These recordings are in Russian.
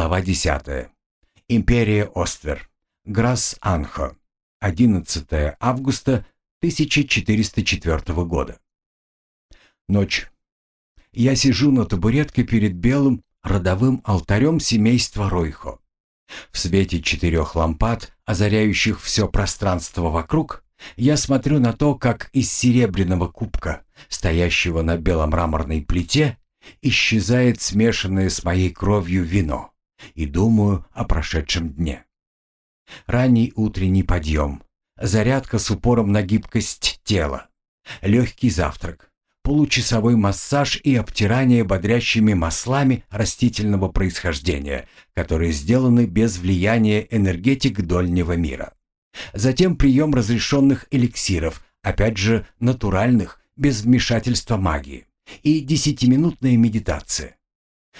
Глава 10. Империя Оствер. Грасс-Анхо. 11 августа 1404 года. Ночь. Я сижу на табуретке перед белым родовым алтарем семейства Ройхо. В свете четырех лампад, озаряющих все пространство вокруг, я смотрю на то, как из серебряного кубка, стоящего на беломраморной плите, исчезает смешанное с моей кровью вино, и думаю о прошедшем дне. Ранний утренний подъем, зарядка с упором на гибкость тела, легкий завтрак, получасовой массаж и обтирание бодрящими маслами растительного происхождения, которые сделаны без влияния энергетик дольнего мира. Затем прием разрешенных эликсиров, опять же натуральных, без вмешательства магии, и десятиминутная медитация.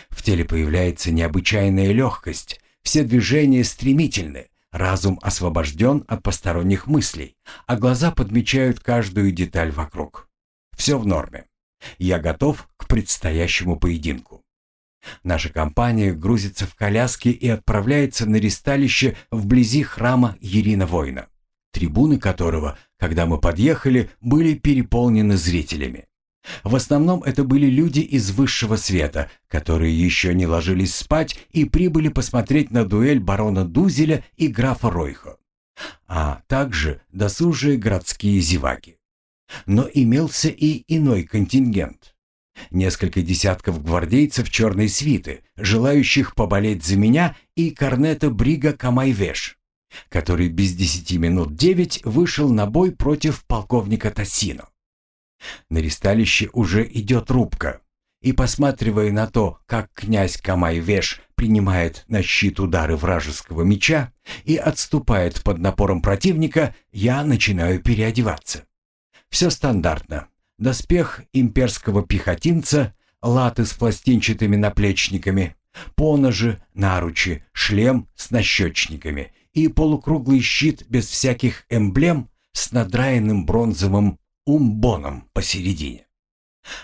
В теле появляется необычайная легкость, все движения стремительны, разум освобожден от посторонних мыслей, а глаза подмечают каждую деталь вокруг. Все в норме. Я готов к предстоящему поединку. Наша компания грузится в коляске и отправляется на ристалище вблизи храма Ирина Воина, трибуны которого, когда мы подъехали, были переполнены зрителями. В основном это были люди из высшего света, которые еще не ложились спать и прибыли посмотреть на дуэль барона Дузеля и графа Ройхо, а также досужие городские зеваки. Но имелся и иной контингент. Несколько десятков гвардейцев черной свиты, желающих поболеть за меня, и корнета Брига Камайвеш, который без десяти минут девять вышел на бой против полковника Тассино. На ристалище уже идет рубка, и, посматривая на то, как князь Камайвеш принимает на щит удары вражеского меча и отступает под напором противника, я начинаю переодеваться. Все стандартно. Доспех имперского пехотинца, латы с пластинчатыми наплечниками, поножи, наручи, шлем с нащечниками и полукруглый щит без всяких эмблем с надраенным бронзовым умбоном посередине.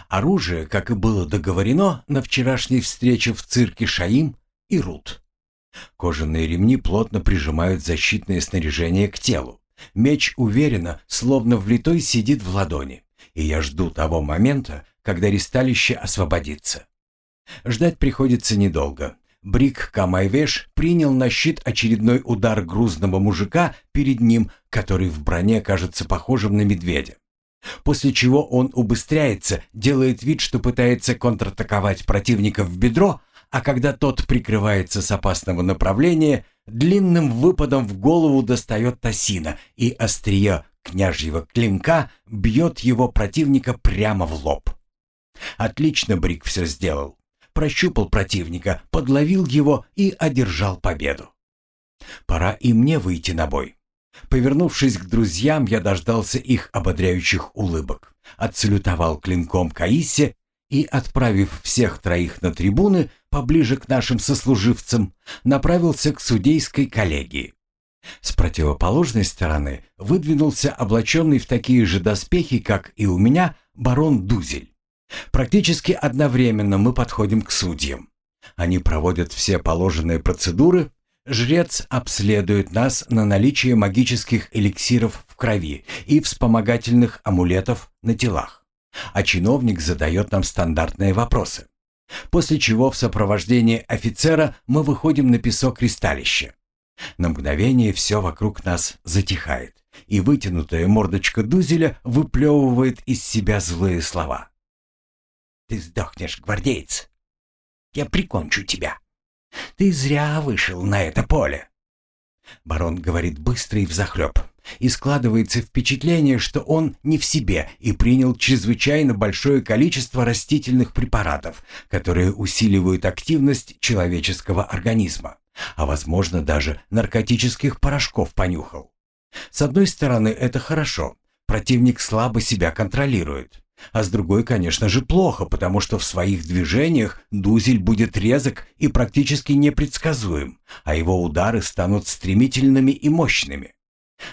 Оружие, как и было договорено на вчерашней встрече в цирке Шаим и Рут. Кожаные ремни плотно прижимают защитное снаряжение к телу. Меч уверенно, словно влитой, сидит в ладони. И я жду того момента, когда ристалище освободится. Ждать приходится недолго. Брик Камайвеш принял на щит очередной удар грузного мужика перед ним, который в броне кажется похожим на медведя. После чего он убыстряется, делает вид, что пытается контратаковать противника в бедро, а когда тот прикрывается с опасного направления, длинным выпадом в голову достает Тосина и острие княжьего клинка бьет его противника прямо в лоб. Отлично Брик все сделал. Прощупал противника, подловил его и одержал победу. Пора и мне выйти на бой. Повернувшись к друзьям, я дождался их ободряющих улыбок, отсалютовал клинком Каисе и, отправив всех троих на трибуны, поближе к нашим сослуживцам, направился к судейской коллегии. С противоположной стороны выдвинулся облаченный в такие же доспехи, как и у меня, барон Дузель. Практически одновременно мы подходим к судьям. Они проводят все положенные процедуры, Жрец обследует нас на наличие магических эликсиров в крови и вспомогательных амулетов на телах. А чиновник задает нам стандартные вопросы. После чего в сопровождении офицера мы выходим на песок ристалища. На мгновение все вокруг нас затихает, и вытянутая мордочка Дузеля выплевывает из себя злые слова. «Ты сдохнешь, гвардеец! Я прикончу тебя!» Ты зря вышел на это поле. Барон говорит быстро и взахлеб. И складывается впечатление, что он не в себе и принял чрезвычайно большое количество растительных препаратов, которые усиливают активность человеческого организма, а возможно даже наркотических порошков понюхал. С одной стороны, это хорошо. Противник слабо себя контролирует. А с другой, конечно же, плохо, потому что в своих движениях Дузель будет резок и практически непредсказуем, а его удары станут стремительными и мощными.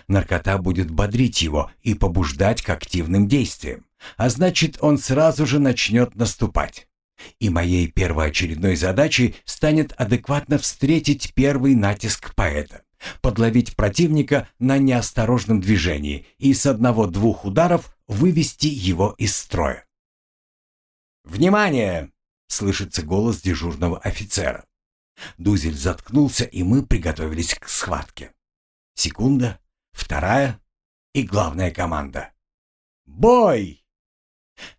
Наркота будет бодрить его и побуждать к активным действиям, а значит, он сразу же начнет наступать. И моей первоочередной задачей станет адекватно встретить первый натиск поэта, подловить противника на неосторожном движении и с одного-двух ударов вывести его из строя. «Внимание!» — слышится голос дежурного офицера. Дузель заткнулся, и мы приготовились к схватке. Секунда, вторая и главная команда. «Бой!»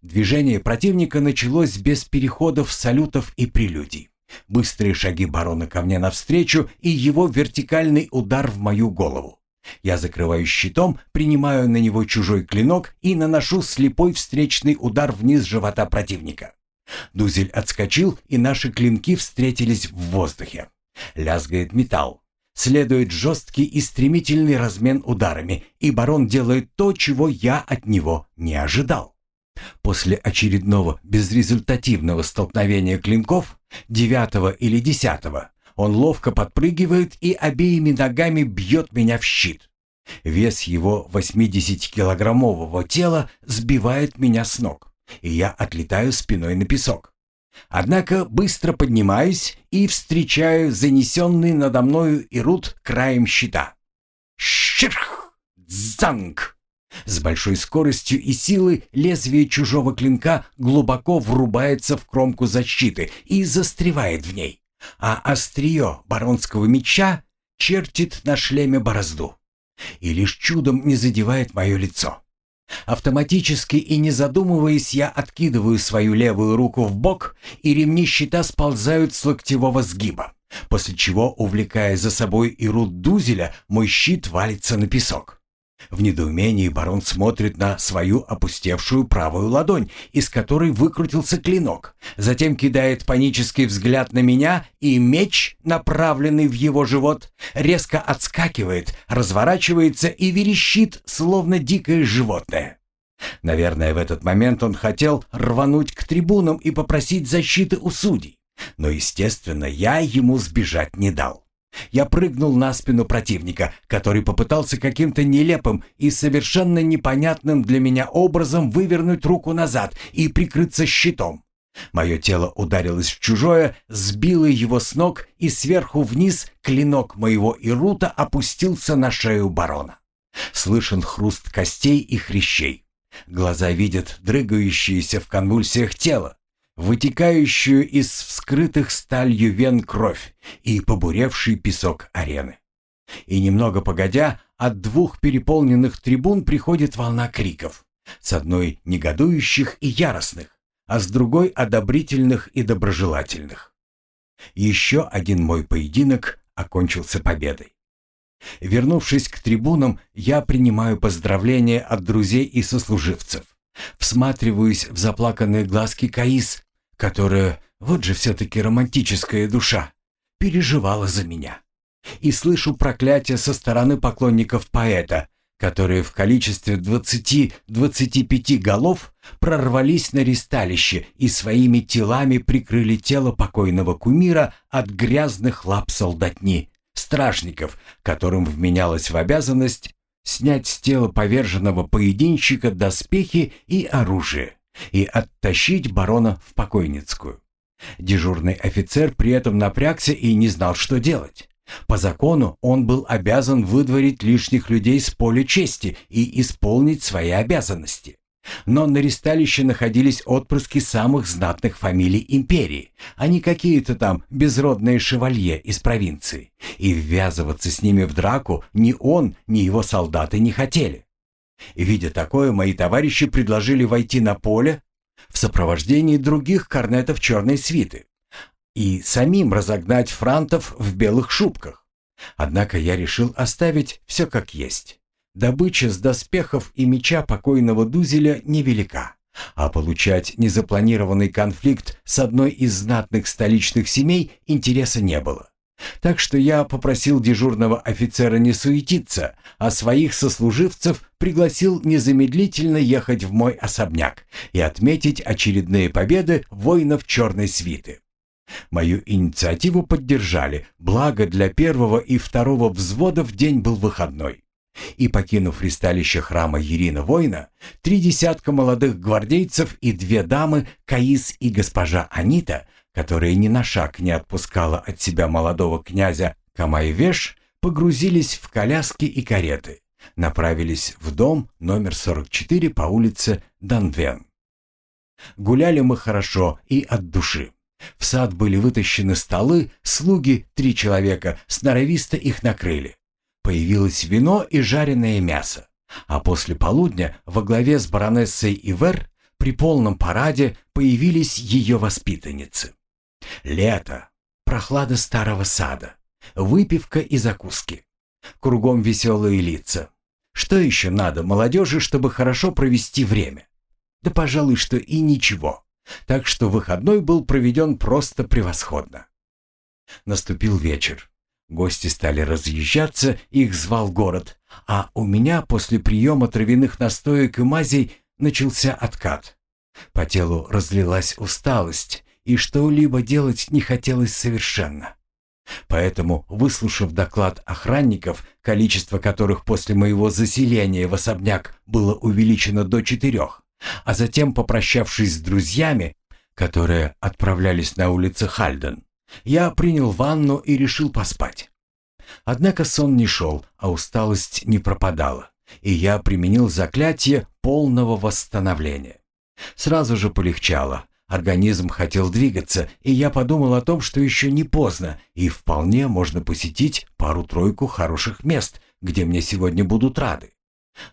Движение противника началось без переходов, салютов и прелюдий. Быстрые шаги барона ко мне навстречу и его вертикальный удар в мою голову. Я закрываю щитом, принимаю на него чужой клинок и наношу слепой встречный удар вниз живота противника. Дузель отскочил, и наши клинки встретились в воздухе. Лязгает металл. Следует жесткий и стремительный размен ударами, и барон делает то, чего я от него не ожидал. После очередного безрезультативного столкновения клинков, девятого или десятого, он ловко подпрыгивает и обеими ногами бьет меня в щит. Вес его 80-килограммового тела сбивает меня с ног, и я отлетаю спиной на песок. Однако быстро поднимаюсь и встречаю занесенный надо мною Ирут краем щита. Щирх! Дзанг! С большой скоростью и силой лезвие чужого клинка глубоко врубается в кромку защиты и застревает в ней а острие баронского меча чертит на шлеме борозду и лишь чудом не задевает мое лицо. Автоматически и не задумываясь, я откидываю свою левую руку в бок, и ремни щита сползают с локтевого сгиба, после чего, увлекая за собой и рут дузеля, мой щит валится на песок. В недоумении барон смотрит на свою опустевшую правую ладонь, из которой выкрутился клинок. Затем кидает панический взгляд на меня, и меч, направленный в его живот, резко отскакивает, разворачивается и верещит, словно дикое животное. Наверное, в этот момент он хотел рвануть к трибунам и попросить защиты у судей. Но, естественно, я ему сбежать не дал. Я прыгнул на спину противника, который попытался каким-то нелепым и совершенно непонятным для меня образом вывернуть руку назад и прикрыться щитом. Мое тело ударилось в чужое, сбило его с ног, и сверху вниз клинок моего Ирута опустился на шею барона. Слышен хруст костей и хрящей. Глаза видят дрыгающееся в конвульсиях тело вытекающую из вскрытых сталью вен кровь и побуревший песок арены. И немного погодя, от двух переполненных трибун приходит волна криков. С одной негодующих и яростных, а с другой одобрительных и доброжелательных. Еще один мой поединок окончился победой. Вернувшись к трибунам, я принимаю поздравления от друзей и сослуживцев. Всматриваюсь в заплаканные глазки Каис, которая, вот же все-таки романтическая душа, переживала за меня. И слышу проклятие со стороны поклонников поэта, которые в количестве 20-25 голов прорвались на ристалище и своими телами прикрыли тело покойного кумира от грязных лап солдатни, стражников, которым вменялось в обязанность снять с тела поверженного поединщика доспехи и оружие и оттащить барона в покойницкую. Дежурный офицер при этом напрягся и не знал, что делать. По закону он был обязан выдворить лишних людей с поля чести и исполнить свои обязанности. Но на ресталище находились отпрыски самых знатных фамилий империи, а не какие-то там безродные шевалье из провинции. И ввязываться с ними в драку ни он, ни его солдаты не хотели. Видя такое, мои товарищи предложили войти на поле в сопровождении других корнетов черной свиты и самим разогнать франтов в белых шубках. Однако я решил оставить все как есть. Добыча с доспехов и меча покойного Дузеля невелика, а получать незапланированный конфликт с одной из знатных столичных семей интереса не было. Так что я попросил дежурного офицера не суетиться, а своих сослуживцев пригласил незамедлительно ехать в мой особняк и отметить очередные победы воинов черной свиты. Мою инициативу поддержали, благо для первого и второго взводов день был выходной. И, покинув ристалище храма Ирина Воина, три десятка молодых гвардейцев и две дамы, Каис и госпожа Анита, которая ни на шаг не отпускала от себя молодого князя Камайвеш, погрузились в коляски и кареты, направились в дом номер 44 по улице Данвен. Гуляли мы хорошо и от души. В сад были вытащены столы, слуги, три человека, сноровисто их накрыли. Появилось вино и жареное мясо. А после полудня во главе с баронессой Ивер при полном параде появились ее воспитанницы. Лето, прохлада старого сада, выпивка и закуски. Кругом веселые лица. Что еще надо молодежи, чтобы хорошо провести время? Да, пожалуй, что и ничего. Так что выходной был проведен просто превосходно. Наступил вечер. Гости стали разъезжаться, их звал город, а у меня после приема травяных настоек и мазей начался откат. По телу разлилась усталость, и что-либо делать не хотелось совершенно. Поэтому, выслушав доклад охранников, количество которых после моего заселения в особняк было увеличено до четырех, а затем, попрощавшись с друзьями, которые отправлялись на улицы Хальден, я принял ванну и решил поспать. Однако сон не шел, а усталость не пропадала, и я применил заклятие полного восстановления. Сразу же полегчало, организм хотел двигаться, и я подумал о том, что еще не поздно, и вполне можно посетить пару-тройку хороших мест, где мне сегодня будут рады.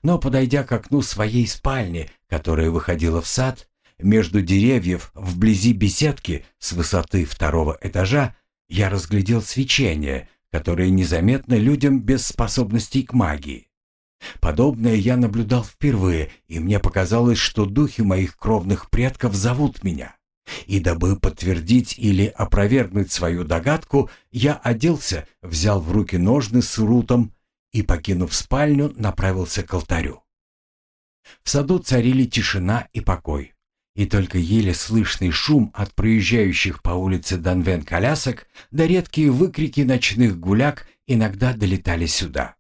Но, подойдя к окну своей спальни, которая выходила в сад, между деревьев, вблизи беседки, с высоты второго этажа, я разглядел свечение, которое незаметно людям без способностей к магии. Подобное я наблюдал впервые, и мне показалось, что духи моих кровных предков зовут меня. И дабы подтвердить или опровергнуть свою догадку, я оделся, взял в руки ножны с рутом и, покинув спальню, направился к алтарю. В саду царили тишина и покой и только еле слышный шум от проезжающих по улице Данвен колясок да редкие выкрики ночных гуляк иногда долетали сюда.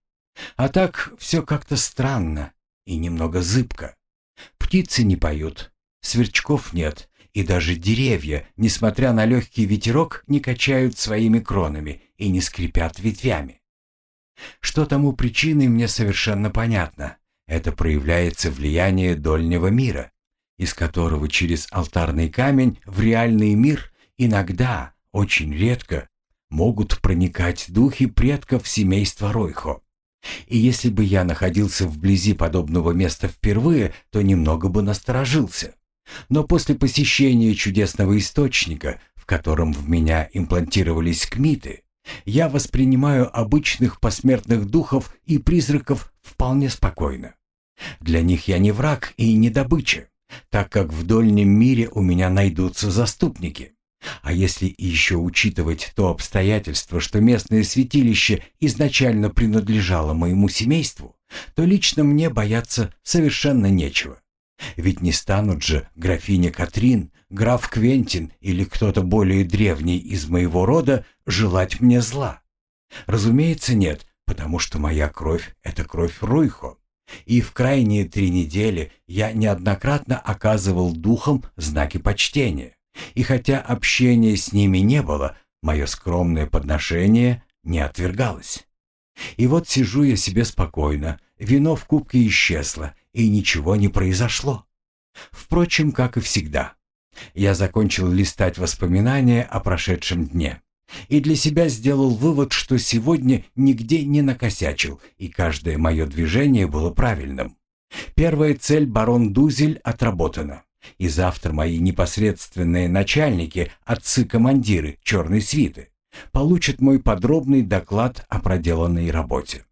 А так все как-то странно и немного зыбко. Птицы не поют, сверчков нет, и даже деревья, несмотря на легкий ветерок, не качают своими кронами и не скрипят ветвями. Что тому причиной, мне совершенно понятно. Это проявляется влияние дольнего мира, из которого через алтарный камень в реальный мир иногда, очень редко, могут проникать духи предков семейства Ройхо. И если бы я находился вблизи подобного места впервые, то немного бы насторожился. Но после посещения чудесного источника, в котором в меня имплантировались кмиты, я воспринимаю обычных посмертных духов и призраков вполне спокойно. Для них я не враг и не добыча так как в дольнем мире у меня найдутся заступники. А если еще учитывать то обстоятельство, что местное святилище изначально принадлежало моему семейству, то лично мне бояться совершенно нечего. Ведь не станут же графиня Катрин, граф Квентин или кто-то более древний из моего рода желать мне зла. Разумеется, нет, потому что моя кровь — это кровь Руйхо. И в крайние три недели я неоднократно оказывал духам знаки почтения. И хотя общения с ними не было, мое скромное подношение не отвергалось. И вот сижу я себе спокойно, вино в кубке исчезло, и ничего не произошло. Впрочем, как и всегда. Я закончил листать воспоминания о прошедшем дне и для себя сделал вывод, что сегодня нигде не накосячил, и каждое мое движение было правильным. Первая цель барон Дузель отработана, и завтра мои непосредственные начальники, отцы-командиры черной свиты, получат мой подробный доклад о проделанной работе.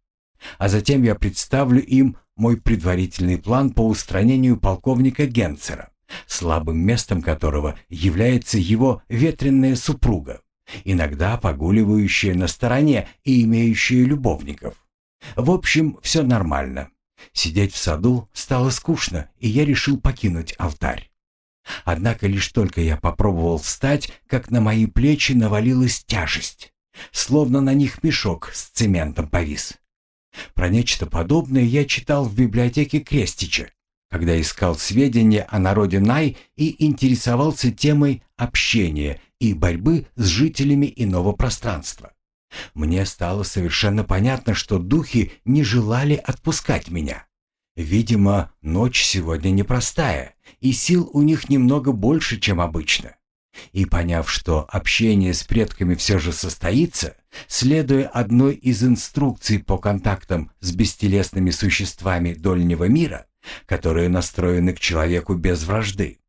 А затем я представлю им мой предварительный план по устранению полковника Генцера, слабым местом которого является его ветренная супруга иногда погуливающая на стороне и имеющая любовников. В общем, все нормально. Сидеть в саду стало скучно, и я решил покинуть алтарь. Однако лишь только я попробовал встать, как на мои плечи навалилась тяжесть, словно на них мешок с цементом повис. Про нечто подобное я читал в библиотеке Крестича, когда искал сведения о народе Най и интересовался темой общения и борьбы с жителями иного пространства. Мне стало совершенно понятно, что духи не желали отпускать меня. Видимо, ночь сегодня непростая, и сил у них немного больше, чем обычно. И поняв, что общение с предками все же состоится, следуя одной из инструкций по контактам с бестелесными существами дольнего мира, которые настроены к человеку без вражды,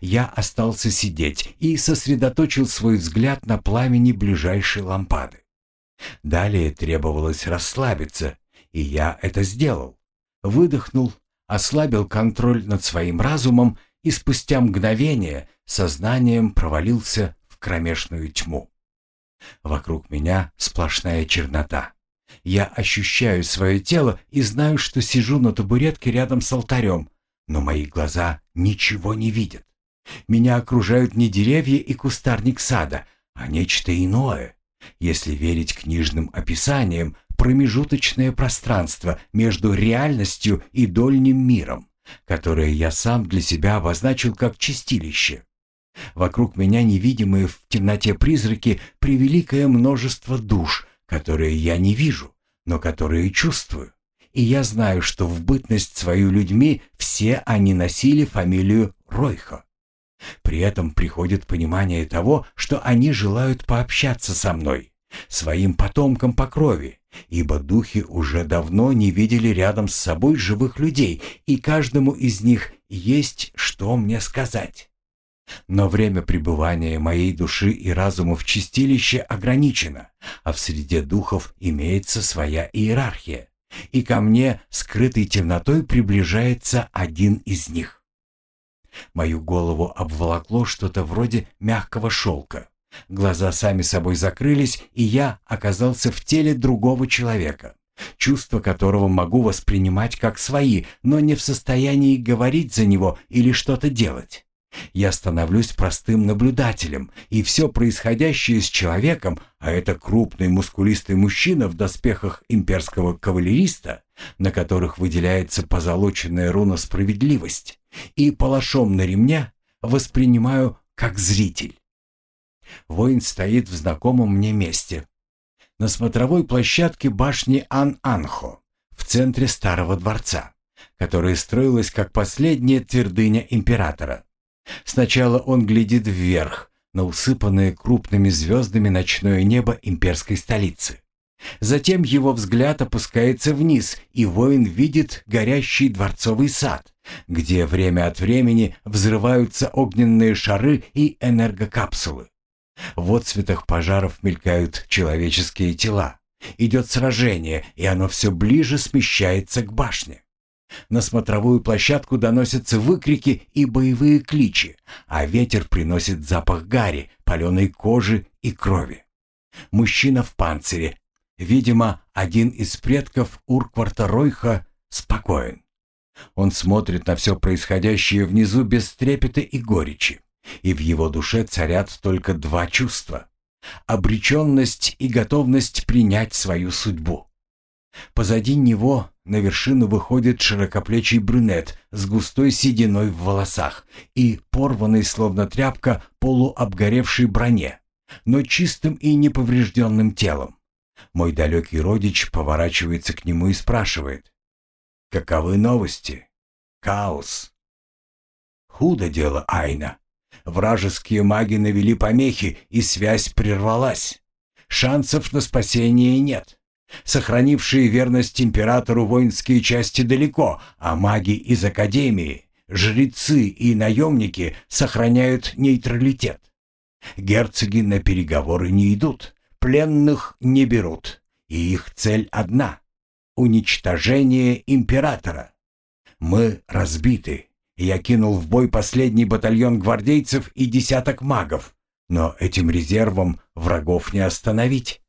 я остался сидеть и сосредоточил свой взгляд на пламени ближайшей лампады. Далее требовалось расслабиться, и я это сделал. Выдохнул, ослабил контроль над своим разумом и спустя мгновение сознанием провалился в кромешную тьму. Вокруг меня сплошная чернота. Я ощущаю свое тело и знаю, что сижу на табуретке рядом с алтарем, но мои глаза ничего не видят. Меня окружают не деревья и кустарник сада, а нечто иное. Если верить книжным описаниям, промежуточное пространство между реальностью и дольним миром, которое я сам для себя обозначил как чистилище. Вокруг меня невидимые в темноте призраки превеликое множество душ, которые я не вижу, но которые чувствую. И я знаю, что в бытность свою людьми все они носили фамилию Ройхо. При этом приходит понимание того, что они желают пообщаться со мной, своим потомкам по крови, ибо духи уже давно не видели рядом с собой живых людей, и каждому из них есть что мне сказать. Но время пребывания моей души и разума в чистилище ограничено, а в среде духов имеется своя иерархия, и ко мне, скрытой темнотой, приближается один из них. Мою голову обволокло что-то вроде мягкого шелка. Глаза сами собой закрылись, и я оказался в теле другого человека, чувства которого могу воспринимать как свои, но не в состоянии говорить за него или что-то делать. Я становлюсь простым наблюдателем, и все происходящее с человеком, а это крупный мускулистый мужчина в доспехах имперского кавалериста, на которых выделяется позолоченная руна «Справедливость», и палашом на ремня воспринимаю как зритель. Воин стоит в знакомом мне месте. На смотровой площадке башни Ан-Анхо, в центре старого дворца, которая строилась как последняя твердыня императора. Сначала он глядит вверх, на усыпанное крупными звездами ночное небо имперской столицы. Затем его взгляд опускается вниз, и воин видит горящий дворцовый сад, где время от времени взрываются огненные шары и энергокапсулы. В отцветах пожаров мелькают человеческие тела. Идет сражение, и оно все ближе смещается к башне. На смотровую площадку доносятся выкрики и боевые кличи, а ветер приносит запах гари, паленой кожи и крови. Мужчина в панцире, видимо, один из предков Уркварта Ройха, спокоен. Он смотрит на все происходящее внизу без трепета и горечи, и в его душе царят только два чувства — обреченность и готовность принять свою судьбу. Позади него на вершину выходит широкоплечий брюнет с густой сединой в волосах и порванной, словно тряпка, полуобгоревшей броне, но чистым и неповрежденным телом. Мой далекий родич поворачивается к нему и спрашивает. «Каковы новости? Хаос?» «Худо дело, Айна. Вражеские маги навели помехи, и связь прервалась. Шансов на спасение нет. Сохранившие верность императору воинские части далеко, а маги из Академии, жрецы и наемники сохраняют нейтралитет. Герцоги на переговоры не идут, пленных не берут, и их цель одна — уничтожение императора. Мы разбиты. Я кинул в бой последний батальон гвардейцев и десяток магов, но этим резервом врагов не остановить.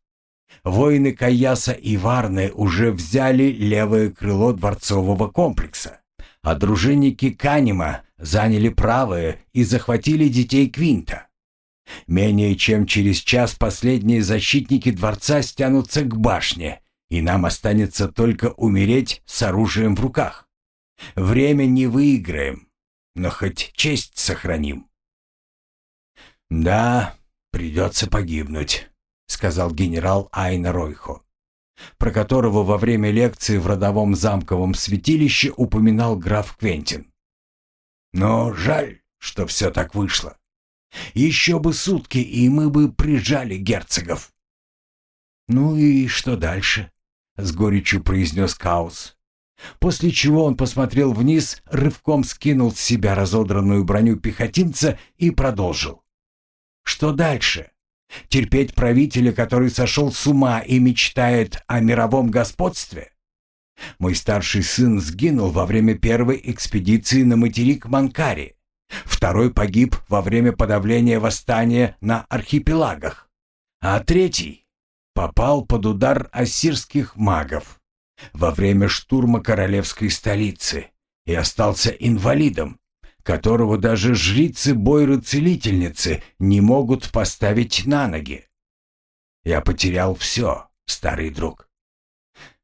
Воины Каяса и Варны уже взяли левое крыло дворцового комплекса, а дружинники Канима заняли правое и захватили детей Квинта. Менее чем через час последние защитники дворца стянутся к башне, и нам останется только умереть с оружием в руках. Время не выиграем, но хоть честь сохраним». «Да, придется погибнуть», — сказал генерал Айна Ройхо, про которого во время лекции в родовом замковом святилище упоминал граф Квентин. «Но жаль, что все так вышло. Еще бы сутки, и мы бы прижали герцогов». «Ну и что дальше?» — с горечью произнес Каус. После чего он посмотрел вниз, рывком скинул с себя разодранную броню пехотинца и продолжил. «Что дальше? Терпеть правителя, который сошел с ума и мечтает о мировом господстве?» Мой старший сын сгинул во время первой экспедиции на материк Манкари. Второй погиб во время подавления восстания на архипелагах. А третий попал под удар ассирских магов во время штурма королевской столицы и остался инвалидом, которого даже жрицы Бойры-целительницы не могут поставить на ноги. Я потерял все, старый друг.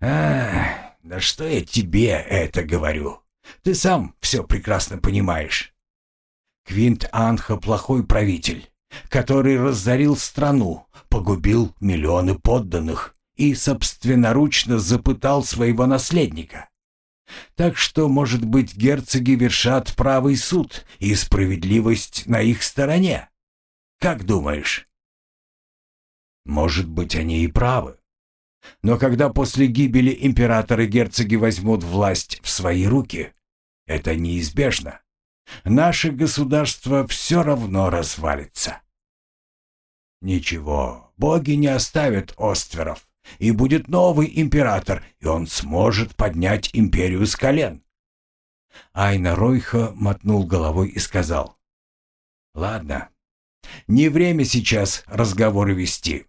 Ах, да что я тебе это говорю? Ты сам все прекрасно понимаешь. Квинт Анха плохой правитель, который разорил страну, погубил миллионы подданных и собственноручно запытал своего наследника. Так что, может быть, герцоги вершат правый суд и справедливость на их стороне? Как думаешь? Может быть, они и правы. Но когда после гибели императора герцоги возьмут власть в свои руки, это неизбежно. Наше государство все равно развалится. Ничего, боги не оставят Остверов, и будет новый император, и он сможет поднять империю с колен. Айна Ройха мотнул головой и сказал, «Ладно, не время сейчас разговоры вести.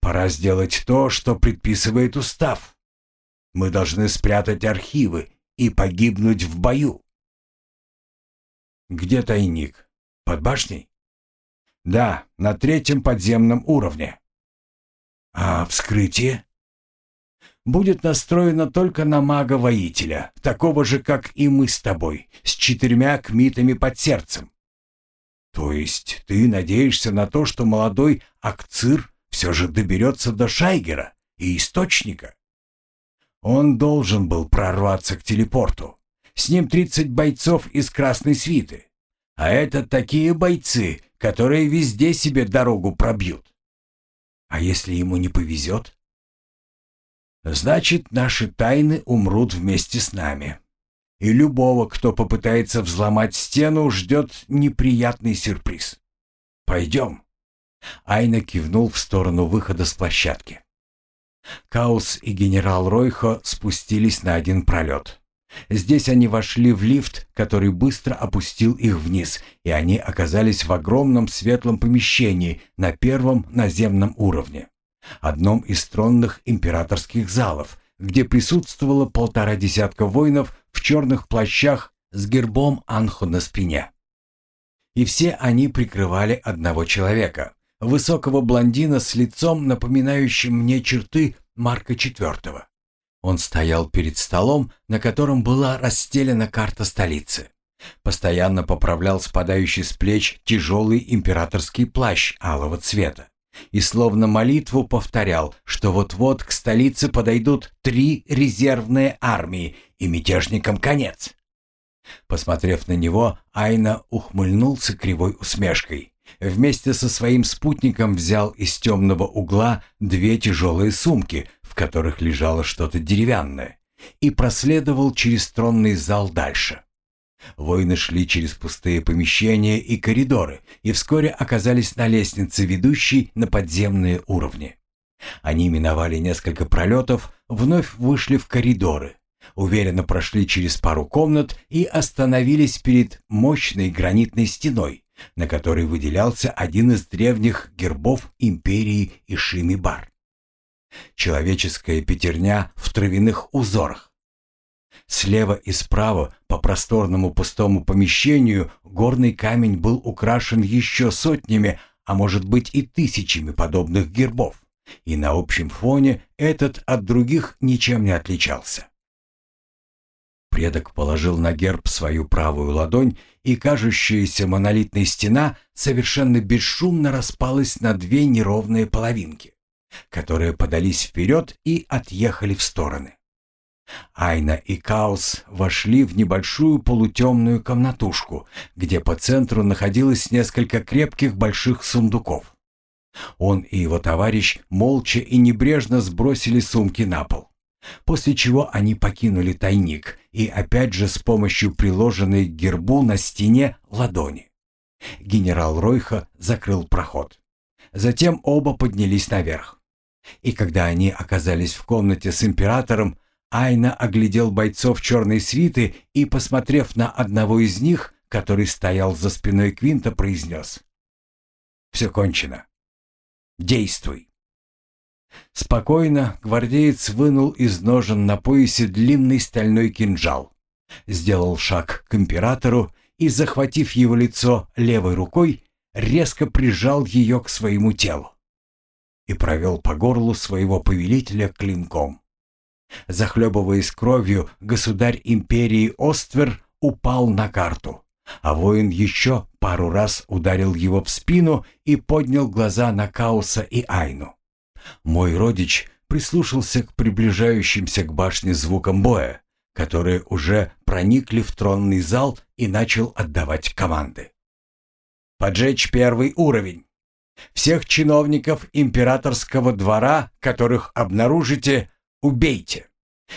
Пора сделать то, что предписывает устав. Мы должны спрятать архивы и погибнуть в бою. Где тайник? Под башней? Да, на третьем подземном уровне. А вскрытие? Будет настроено только на мага-воителя, такого же, как и мы с тобой, с четырьмя кмитами под сердцем. То есть ты надеешься на то, что молодой Акцир все же доберется до Шайгера и Источника? Он должен был прорваться к телепорту. С ним 30 бойцов из Красной Свиты. А это такие бойцы, которые везде себе дорогу пробьют. А если ему не повезет? Значит, наши тайны умрут вместе с нами. И любого, кто попытается взломать стену, ждет неприятный сюрприз. Пойдем. Айна кивнул в сторону выхода с площадки. Каус и генерал Ройхо спустились на один пролет. Здесь они вошли в лифт, который быстро опустил их вниз, и они оказались в огромном светлом помещении на первом наземном уровне, одном из тронных императорских залов, где присутствовало полтора десятка воинов в черных плащах с гербом Анхо на спине. И все они прикрывали одного человека, высокого блондина с лицом, напоминающим мне черты Марка IV. Он стоял перед столом, на котором была расстелена карта столицы. Постоянно поправлял спадающий с плеч тяжелый императорский плащ алого цвета. И словно молитву повторял, что вот-вот к столице подойдут три резервные армии, и мятежникам конец. Посмотрев на него, Айна ухмыльнулся кривой усмешкой вместе со своим спутником взял из темного угла две тяжелые сумки, в которых лежало что-то деревянное, и проследовал через тронный зал дальше. Воины шли через пустые помещения и коридоры и вскоре оказались на лестнице, ведущей на подземные уровни. Они миновали несколько пролетов, вновь вышли в коридоры, уверенно прошли через пару комнат и остановились перед мощной гранитной стеной, на которой выделялся один из древних гербов империи Ишимибар. Человеческая пятерня в травяных узорах. Слева и справа по просторному пустому помещению горный камень был украшен еще сотнями, а может быть и тысячами подобных гербов, и на общем фоне этот от других ничем не отличался. Предок положил на герб свою правую ладонь, и кажущаяся монолитная стена совершенно бесшумно распалась на две неровные половинки, которые подались вперед и отъехали в стороны. Айна и Каус вошли в небольшую полутемную комнатушку, где по центру находилось несколько крепких больших сундуков. Он и его товарищ молча и небрежно сбросили сумки на пол, после чего они покинули тайник и опять же с помощью приложенной к гербу на стене ладони. Генерал Ройха закрыл проход. Затем оба поднялись наверх. И когда они оказались в комнате с императором, Айна оглядел бойцов черной свиты и, посмотрев на одного из них, который стоял за спиной Квинта, произнес. «Все кончено. Действуй». Спокойно гвардеец вынул из ножен на поясе длинный стальной кинжал, сделал шаг к императору и, захватив его лицо левой рукой, резко прижал ее к своему телу и провел по горлу своего повелителя клинком. Захлебываясь кровью, государь империи Оствер упал на карту, а воин еще пару раз ударил его в спину и поднял глаза на Кауса и Айну. Мой родич прислушался к приближающимся к башне звукам боя, которые уже проникли в тронный зал и начал отдавать команды. «Поджечь первый уровень. Всех чиновников императорского двора, которых обнаружите, Убейте!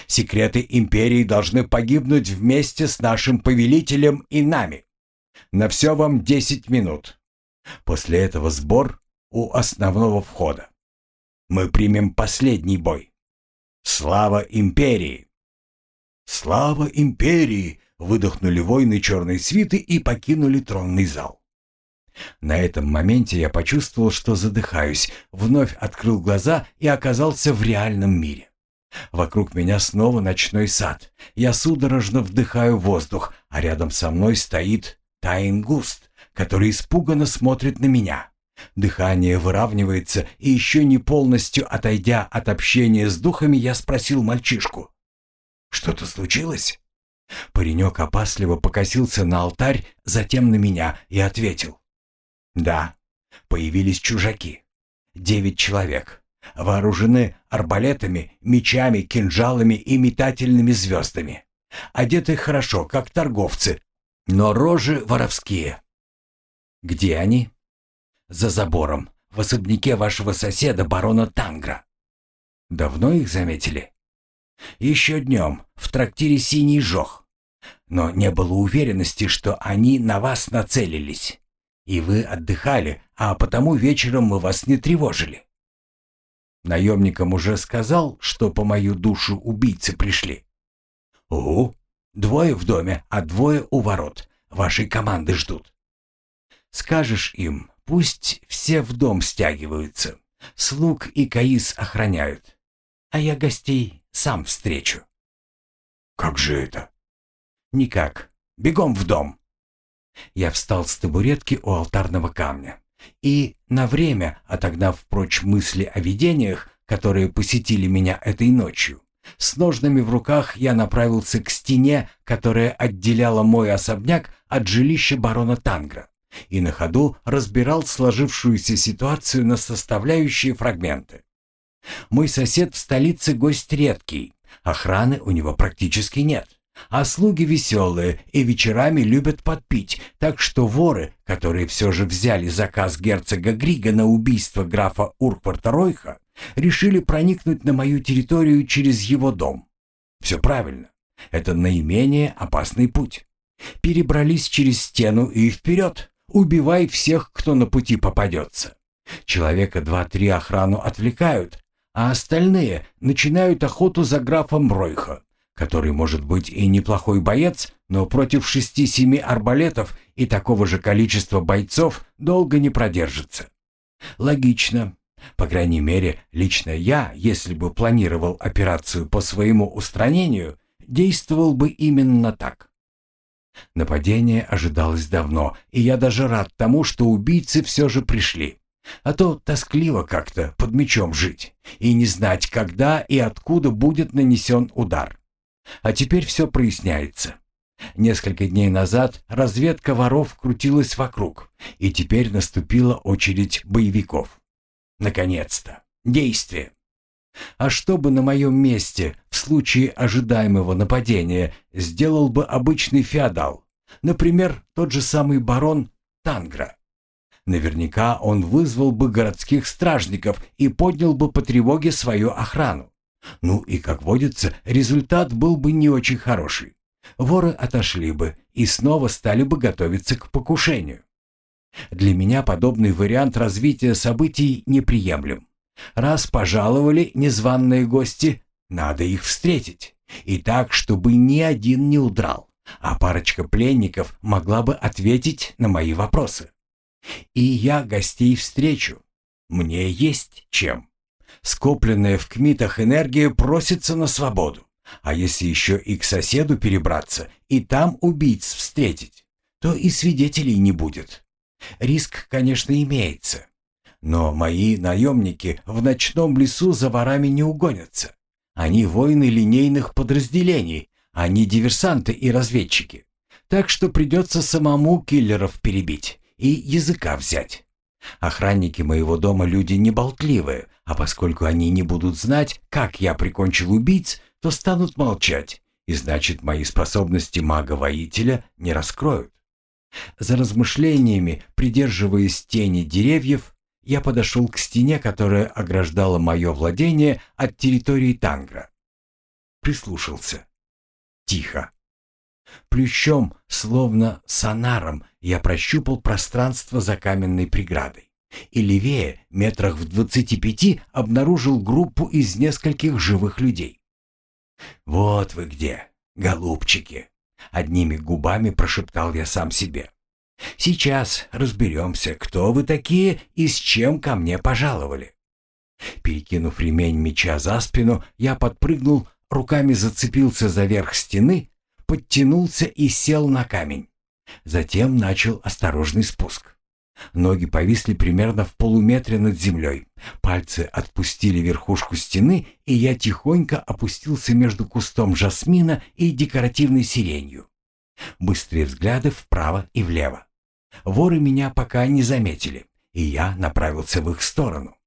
Секреты империи должны погибнуть вместе с нашим повелителем и нами. На все вам десять минут. После этого сбор у основного входа. Мы примем последний бой. Слава империи! Слава империи! Выдохнули воины черной свиты и покинули тронный зал. На этом моменте я почувствовал, что задыхаюсь, вновь открыл глаза и оказался в реальном мире. Вокруг меня снова ночной сад. Я судорожно вдыхаю воздух, а рядом со мной стоит Тайнгуст, который испуганно смотрит на меня. Дыхание выравнивается, и еще не полностью отойдя от общения с духами, я спросил мальчишку. «Что-то случилось?» Паренек опасливо покосился на алтарь, затем на меня и ответил. «Да, появились чужаки. Девять человек вооружены арбалетами, мечами, кинжалами и метательными звездами. Одеты хорошо, как торговцы, но рожи воровские. Где они? За забором, в особняке вашего соседа, барона Тангра. Давно их заметили? Еще днем, в трактире «Синий жох». Но не было уверенности, что они на вас нацелились. И вы отдыхали, а потому вечером мы вас не тревожили. Наемникам уже сказал, что по мою душу убийцы пришли. Угу. Двое в доме, а двое у ворот. Вашей команды ждут. Скажешь им, пусть все в дом стягиваются. Слуг и Каис охраняют. А я гостей сам встречу. Как же это? Никак. Бегом в дом. Я встал с табуретки у алтарного камня и, на время отогнав прочь мысли о видениях, которые посетили меня этой ночью, с ножными в руках я направился к стене, которая отделяла мой особняк от жилища барона Тангра, и на ходу разбирал сложившуюся ситуацию на составляющие фрагменты. Мой сосед в столице гость редкий, охраны у него практически нет. А слуги веселые и вечерами любят подпить, так что воры, которые все же взяли заказ герцога Грига на убийство графа Уркварта Ройха, решили проникнуть на мою территорию через его дом. Все правильно. Это наименее опасный путь. Перебрались через стену и вперед. Убивай всех, кто на пути попадется. Человека два-три охрану отвлекают, а остальные начинают охоту за графом Ройха который может быть и неплохой боец, но против шести-семи арбалетов и такого же количества бойцов долго не продержится. Логично. По крайней мере, лично я, если бы планировал операцию по своему устранению, действовал бы именно так. Нападение ожидалось давно, и я даже рад тому, что убийцы все же пришли. А то тоскливо как-то под мечом жить и не знать, когда и откуда будет нанесен удар. А теперь все проясняется. Несколько дней назад разведка воров крутилась вокруг, и теперь наступила очередь боевиков. Наконец-то! Действие! А что бы на моем месте в случае ожидаемого нападения сделал бы обычный феодал? Например, тот же самый барон Тангра. Наверняка он вызвал бы городских стражников и поднял бы по тревоге свою охрану. Ну и, как водится, результат был бы не очень хороший. Воры отошли бы и снова стали бы готовиться к покушению. Для меня подобный вариант развития событий неприемлем. Раз пожаловали незваные гости, надо их встретить. И так, чтобы ни один не удрал, а парочка пленников могла бы ответить на мои вопросы. И я гостей встречу. Мне есть чем. Скопленная в кмитах энергия просится на свободу. А если еще и к соседу перебраться, и там убийц встретить, то и свидетелей не будет. Риск, конечно, имеется. Но мои наемники в ночном лесу за ворами не угонятся. Они воины линейных подразделений, а не диверсанты и разведчики. Так что придется самому киллеров перебить и языка взять. Охранники моего дома люди не болтливые, а поскольку они не будут знать, как я прикончил убийц, то станут молчать, и значит, мои способности мага-воителя не раскроют. За размышлениями, придерживаясь тени деревьев, я подошел к стене, которая ограждала мое владение от территории Тангра. Прислушался. Тихо. Плющом, словно сонаром, я прощупал пространство за каменной преградой. И левее, метрах в двадцати пяти, обнаружил группу из нескольких живых людей. «Вот вы где, голубчики!» — одними губами прошептал я сам себе. «Сейчас разберемся, кто вы такие и с чем ко мне пожаловали». Перекинув ремень меча за спину, я подпрыгнул, руками зацепился за верх стены, подтянулся и сел на камень. Затем начал осторожный спуск. Ноги повисли примерно в полуметре над землей. Пальцы отпустили верхушку стены, и я тихонько опустился между кустом жасмина и декоративной сиренью. Быстрые взгляды вправо и влево. Воры меня пока не заметили, и я направился в их сторону.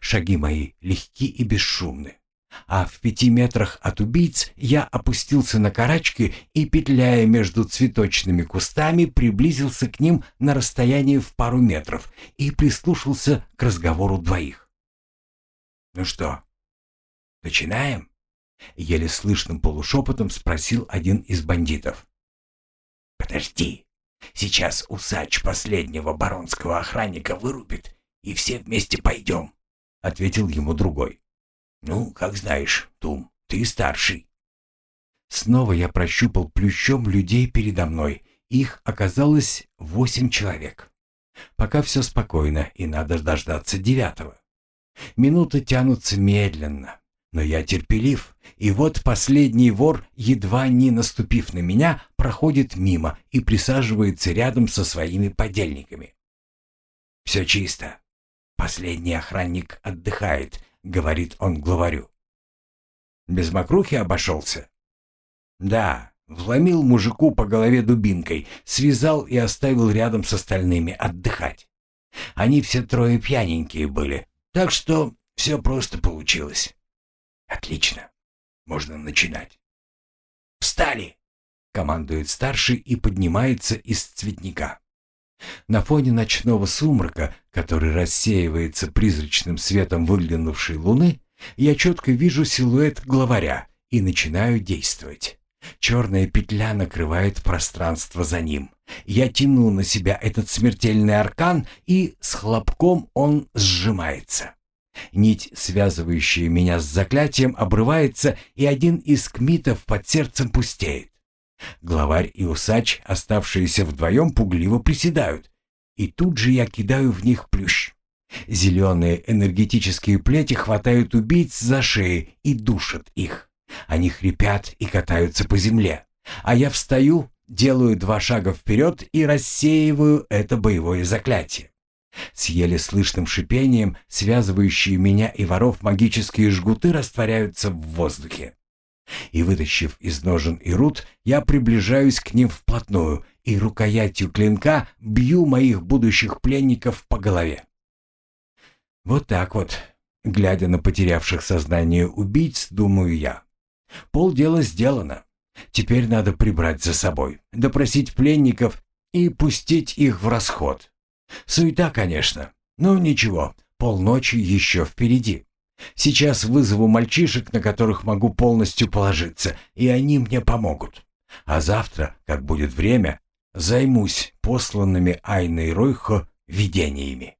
Шаги мои легки и бесшумны а в пяти метрах от убийц я опустился на карачки и, петляя между цветочными кустами, приблизился к ним на расстояние в пару метров и прислушался к разговору двоих. «Ну что, начинаем?» — еле слышным полушепотом спросил один из бандитов. «Подожди, сейчас усач последнего баронского охранника вырубит, и все вместе пойдем», — ответил ему другой. «Ну, как знаешь, Тум, ты старший». Снова я прощупал плющом людей передо мной. Их оказалось восемь человек. Пока все спокойно, и надо дождаться девятого. Минуты тянутся медленно, но я терпелив, и вот последний вор, едва не наступив на меня, проходит мимо и присаживается рядом со своими подельниками. Все чисто. Последний охранник отдыхает, — говорит он главарю. «Без мокрухи обошелся?» «Да, вломил мужику по голове дубинкой, связал и оставил рядом с остальными отдыхать. Они все трое пьяненькие были, так что все просто получилось. Отлично, можно начинать». «Встали!» — командует старший и поднимается из цветника. На фоне ночного сумрака, который рассеивается призрачным светом выглянувшей луны, я четко вижу силуэт главаря и начинаю действовать. Черная петля накрывает пространство за ним. Я тяну на себя этот смертельный аркан, и с хлопком он сжимается. Нить, связывающая меня с заклятием, обрывается, и один из кмитов под сердцем пустеет. Главарь и усач, оставшиеся вдвоем, пугливо приседают. И тут же я кидаю в них плющ. Зеленые энергетические плети хватают убийц за шеи и душат их. Они хрипят и катаются по земле. А я встаю, делаю два шага вперед и рассеиваю это боевое заклятие. С еле слышным шипением связывающие меня и воров магические жгуты растворяются в воздухе. И вытащив из ножен и рут, я приближаюсь к ним вплотную и рукоятью клинка бью моих будущих пленников по голове. Вот так вот, глядя на потерявших сознание убийц, думаю я. Полдела сделано. Теперь надо прибрать за собой, допросить пленников и пустить их в расход. Суета, конечно, но ничего, полночи еще впереди. Сейчас вызову мальчишек, на которых могу полностью положиться, и они мне помогут. А завтра, как будет время, займусь посланными Айной Ройхо видениями.